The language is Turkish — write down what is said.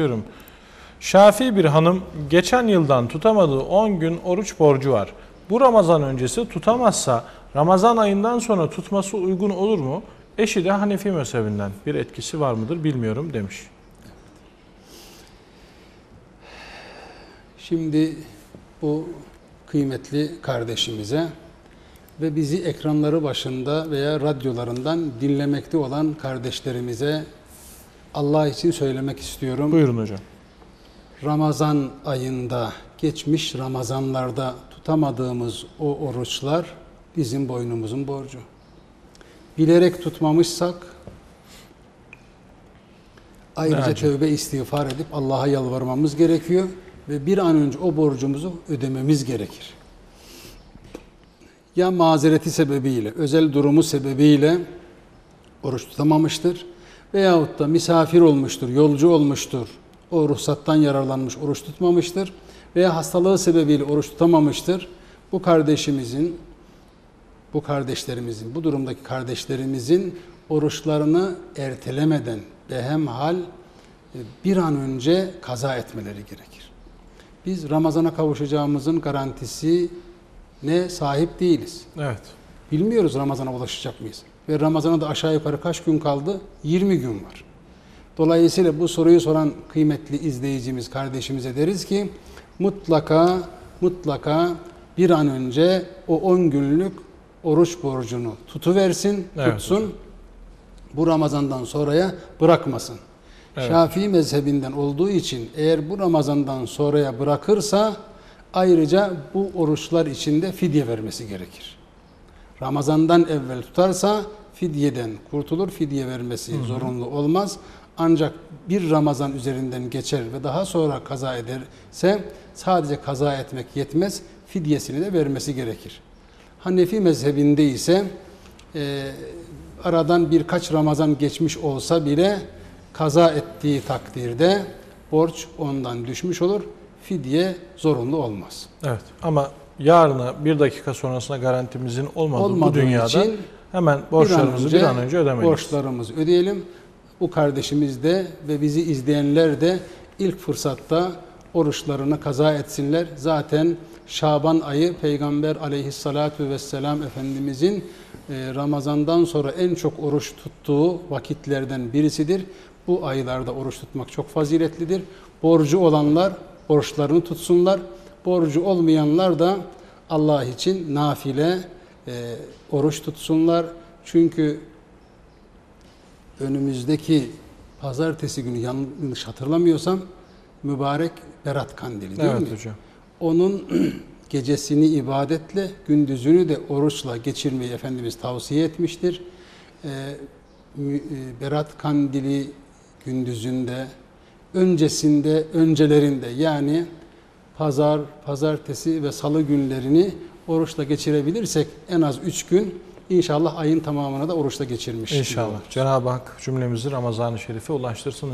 Diyorum. Şafi bir hanım geçen yıldan tutamadığı 10 gün oruç borcu var. Bu Ramazan öncesi tutamazsa Ramazan ayından sonra tutması uygun olur mu? Eşi de Hanefi mezhebinden bir etkisi var mıdır bilmiyorum demiş. Şimdi bu kıymetli kardeşimize ve bizi ekranları başında veya radyolarından dinlemekte olan kardeşlerimize Allah için söylemek istiyorum. Buyurun hocam. Ramazan ayında, geçmiş Ramazanlarda tutamadığımız o oruçlar bizim boynumuzun borcu. Bilerek tutmamışsak ayrıca Nerede? tövbe istiğfar edip Allah'a yalvarmamız gerekiyor ve bir an önce o borcumuzu ödememiz gerekir. Ya mazereti sebebiyle, özel durumu sebebiyle oruç tutamamıştır veyahut da misafir olmuştur, yolcu olmuştur, o ruhsattan yararlanmış, oruç tutmamıştır veya hastalığı sebebiyle oruç tutamamıştır. Bu kardeşimizin, bu kardeşlerimizin, bu durumdaki kardeşlerimizin oruçlarını ertelemeden behemhal e, bir an önce kaza etmeleri gerekir. Biz Ramazan'a kavuşacağımızın garantisi ne sahip değiliz. Evet. Bilmiyoruz Ramazan'a ulaşacak mıyız? Ve Ramazan'a da aşağı yukarı kaç gün kaldı? 20 gün var. Dolayısıyla bu soruyu soran kıymetli izleyicimiz, kardeşimize deriz ki mutlaka mutlaka bir an önce o 10 günlük oruç borcunu tutuversin, Evet tutsun. Bu Ramazan'dan sonraya bırakmasın. Evet. Şafii mezhebinden olduğu için eğer bu Ramazan'dan sonraya bırakırsa ayrıca bu oruçlar içinde fidye vermesi gerekir. Ramazan'dan evvel tutarsa fidyeden kurtulur, fidye vermesi zorunlu olmaz. Ancak bir Ramazan üzerinden geçer ve daha sonra kaza ederse sadece kaza etmek yetmez, fidyesini de vermesi gerekir. Hanefi mezhebinde ise e, aradan birkaç Ramazan geçmiş olsa bile kaza ettiği takdirde borç ondan düşmüş olur, fidye zorunlu olmaz. Evet. Ama yarına bir dakika sonrasına garantimizin olmadığı, bu Olmadığı dünyada için hemen borçlarımızı bir an önce ödemeliyiz. Borçlarımızı ödeyelim. Bu kardeşimiz de ve bizi izleyenler de ilk fırsatta oruçlarını kaza etsinler. Zaten Şaban ayı Peygamber aleyhissalatu vesselam Efendimizin e, Ramazan'dan sonra en çok oruç tuttuğu vakitlerden birisidir. Bu aylarda oruç tutmak çok faziletlidir. Borcu olanlar borçlarını tutsunlar. Borcu olmayanlar da Allah için nafile e, oruç tutsunlar. Çünkü önümüzdeki pazartesi günü yanlış hatırlamıyorsam mübarek Berat Kandili değil Evet mi? hocam. Onun gecesini ibadetle, gündüzünü de oruçla geçirmeyi Efendimiz tavsiye etmiştir. Mü- e, Berat Kandili gündüzünde, öncesinde, öncelerinde yani pazar, pazartesi ve salı günlerini oruçla geçirebilirsek en az üç gün inşallah ayın tamamını da oruçla geçirmiş. İnşallah. Cenab-ı Hak cümlemizi Ramazan-ı Şerif'e ulaştırsın.